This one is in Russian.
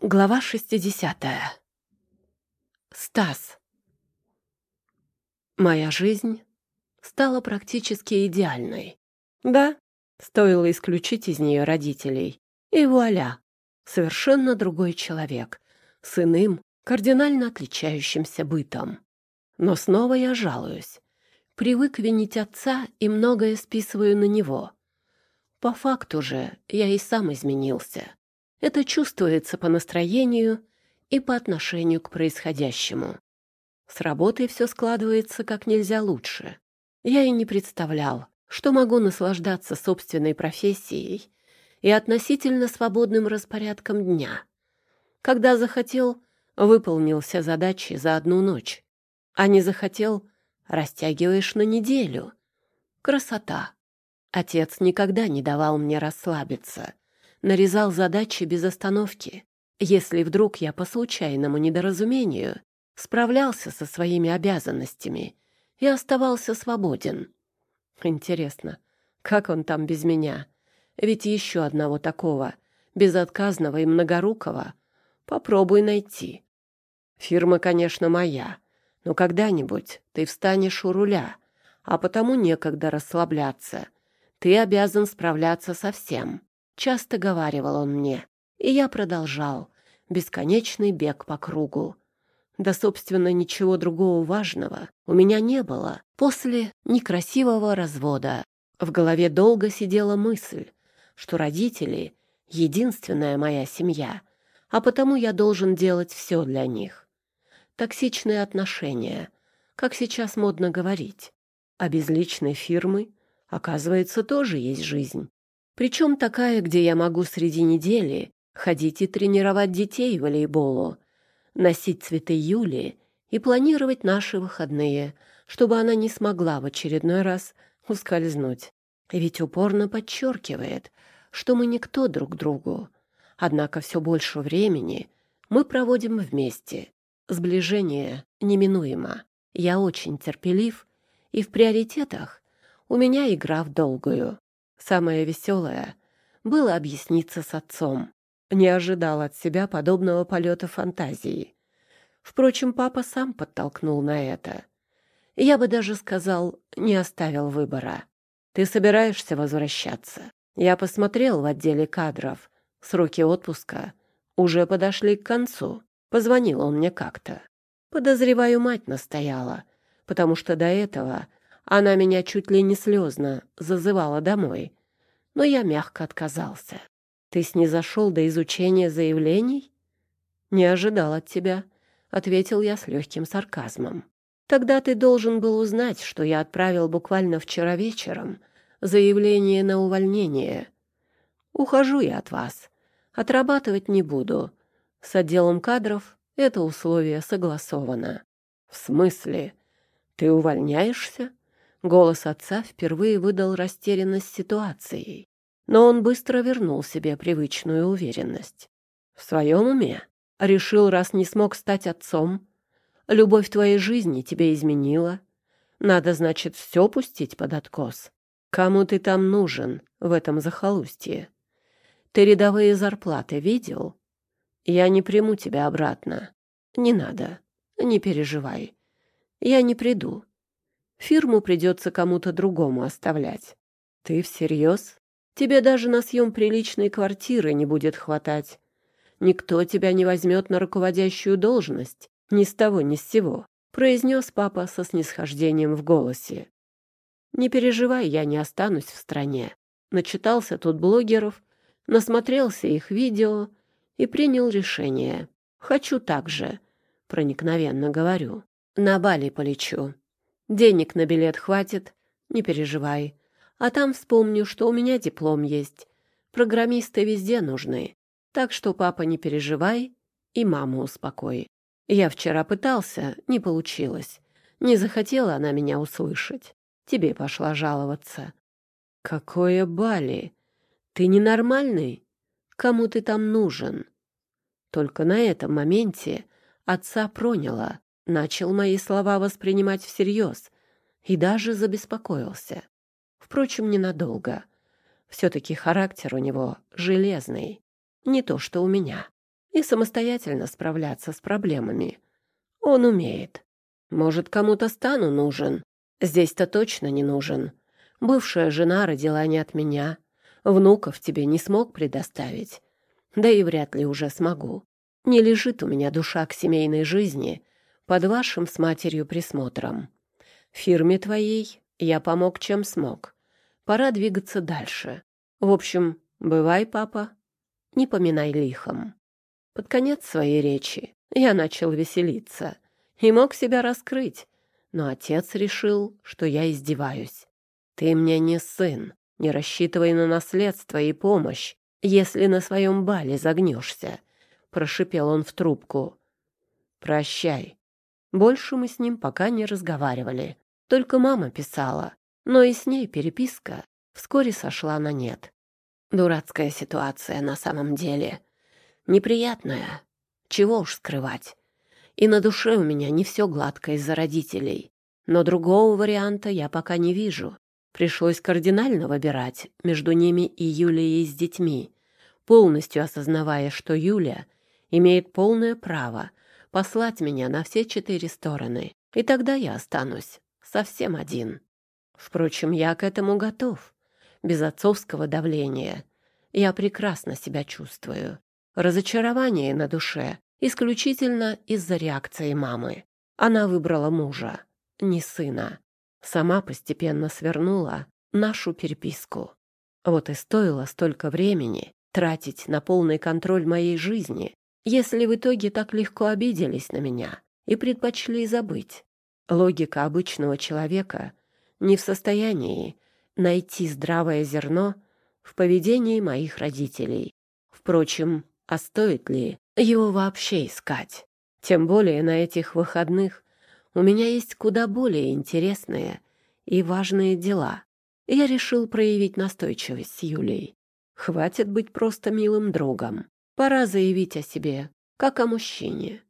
Глава 60. Стас. Моя жизнь стала практически идеальной. Да, стоило исключить из нее родителей. И вуаля, совершенно другой человек, с иным, кардинально отличающимся бытом. Но снова я жалуюсь. Привык винить отца и многое списываю на него. По факту же я и сам изменился. Это чувствуется по настроению и по отношению к происходящему. С работой все складывается как нельзя лучше. Я и не представлял, что могу наслаждаться собственной профессией и относительно свободным распорядком дня. Когда захотел, выполнил все задачи за одну ночь, а не захотел, растягиваешь на неделю. Красота. Отец никогда не давал мне расслабиться — нарезал задачи без остановки. Если вдруг я по случайному недоразумению справлялся со своими обязанностями и оставался свободен. Интересно, как он там без меня? Ведь еще одного такого, безотказного и многорукого, попробуй найти. Фирма, конечно, моя, но когда-нибудь ты встанешь у руля, а потому некогда расслабляться. Ты обязан справляться со всем. Часто говаривал он мне, и я продолжал бесконечный бег по кругу. Да, собственно, ничего другого важного у меня не было после некрасивого развода. В голове долго сидела мысль, что родители — единственная моя семья, а потому я должен делать все для них. Токсичные отношения, как сейчас модно говорить. А без личной фирмы, оказывается, тоже есть жизнь. Причем такая, где я могу среди недели ходить и тренировать детей волейболу, носить цветы Юли и планировать наши выходные, чтобы она не смогла в очередной раз ускользнуть. Ведь упорно подчеркивает, что мы никто друг другу. Однако все больше времени мы проводим вместе. Сближение неминуемо. Я очень терпелив, и в приоритетах у меня игра в долгую. Самое веселое было объясниться с отцом. Не ожидал от себя подобного полета фантазии. Впрочем, папа сам подтолкнул на это. Я бы даже сказал, не оставил выбора. «Ты собираешься возвращаться?» Я посмотрел в отделе кадров. Сроки отпуска уже подошли к концу. Позвонил он мне как-то. Подозреваю, мать настояла, потому что до этого она меня чуть ли не слезно зазывала домой, но я мягко отказался. Ты снизошел до изучения заявлений? Не ожидал от тебя, — ответил я с легким сарказмом. Тогда ты должен был узнать, что я отправил буквально вчера вечером заявление на увольнение. Ухожу я от вас. Отрабатывать не буду. С отделом кадров это условие согласовано. В смысле? Ты увольняешься? Голос отца впервые выдал растерянность ситуацией, но он быстро вернул себе привычную уверенность. В своем уме решил, раз не смог стать отцом, любовь твоей жизни тебе изменила, надо, значит, все пустить под откос. Кому ты там нужен в этом захолустье? Ты рядовые зарплаты видел? Я не приму тебя обратно. Не надо, не переживай. Я не приду. Фирму придется кому-то другому оставлять. Ты всерьез? Тебе даже на съем приличной квартиры не будет хватать. Никто тебя не возьмет на руководящую должность, ни с того ни с сего, произнес папа со снисхождением в голосе. Не переживай, я не останусь в стране. Начитался тут блогеров, насмотрелся их видео и принял решение. Хочу так же, проникновенно говорю. На Бали полечу. Денег на билет хватит, не переживай. А там вспомню, что у меня диплом есть. Программисты везде нужны. Так что, папа, не переживай и маму успокой. Я вчера пытался, не получилось. Не захотела она меня услышать. Тебе пошла жаловаться. Какое Бали? Ты ненормальный? Кому ты там нужен? Только на этом моменте отца проняло начал мои слова воспринимать всерьез и даже забеспокоился. Впрочем, ненадолго. Все-таки характер у него железный, не то что у меня. и самостоятельно справляться с проблемами. Он умеет. Может, кому-то стану нужен. Здесь-то точно не нужен. Бывшая жена родила не от меня. Внуков тебе не смог предоставить. Да и вряд ли уже смогу. Не лежит у меня душа к семейной жизни под вашим с матерью присмотром. Фирме твоей я помог, чем смог. Пора двигаться дальше. В общем, бывай, папа, не поминай лихом. Под конец своей речи я начал веселиться и мог себя раскрыть, но отец решил, что я издеваюсь. Ты мне не сын, не рассчитывай на наследство и помощь, если на своем бале загнешься, — прошипел он в трубку. Прощай. Больше мы с ним пока не разговаривали. Только мама писала, но и с ней переписка вскоре сошла на нет. Дурацкая ситуация на самом деле. Неприятная. Чего уж скрывать. И на душе у меня не все гладко из-за родителей. Но другого варианта я пока не вижу. Пришлось кардинально выбирать между ними и Юлией с детьми, полностью осознавая, что Юля имеет полное право послать меня на все четыре стороны, и тогда я останусь совсем один. Впрочем, я к этому готов. Без отцовского давления я прекрасно себя чувствую. Разочарование на душе исключительно из-за реакции мамы. Она выбрала мужа, не сына. Сама постепенно свернула нашу переписку. Вот и стоило столько времени тратить на полный контроль моей жизни, если в итоге так легко обиделись на меня и предпочли забыть. Логика обычного человека не в состоянии найти здравое зерно в поведении моих родителей. Впрочем, а стоит ли его вообще искать? Тем более на этих выходных у меня есть куда более интересные и важные дела. Я решил проявить настойчивость с Юлей. Хватит быть просто милым другом. Пора заявить о себе, как о мужчине.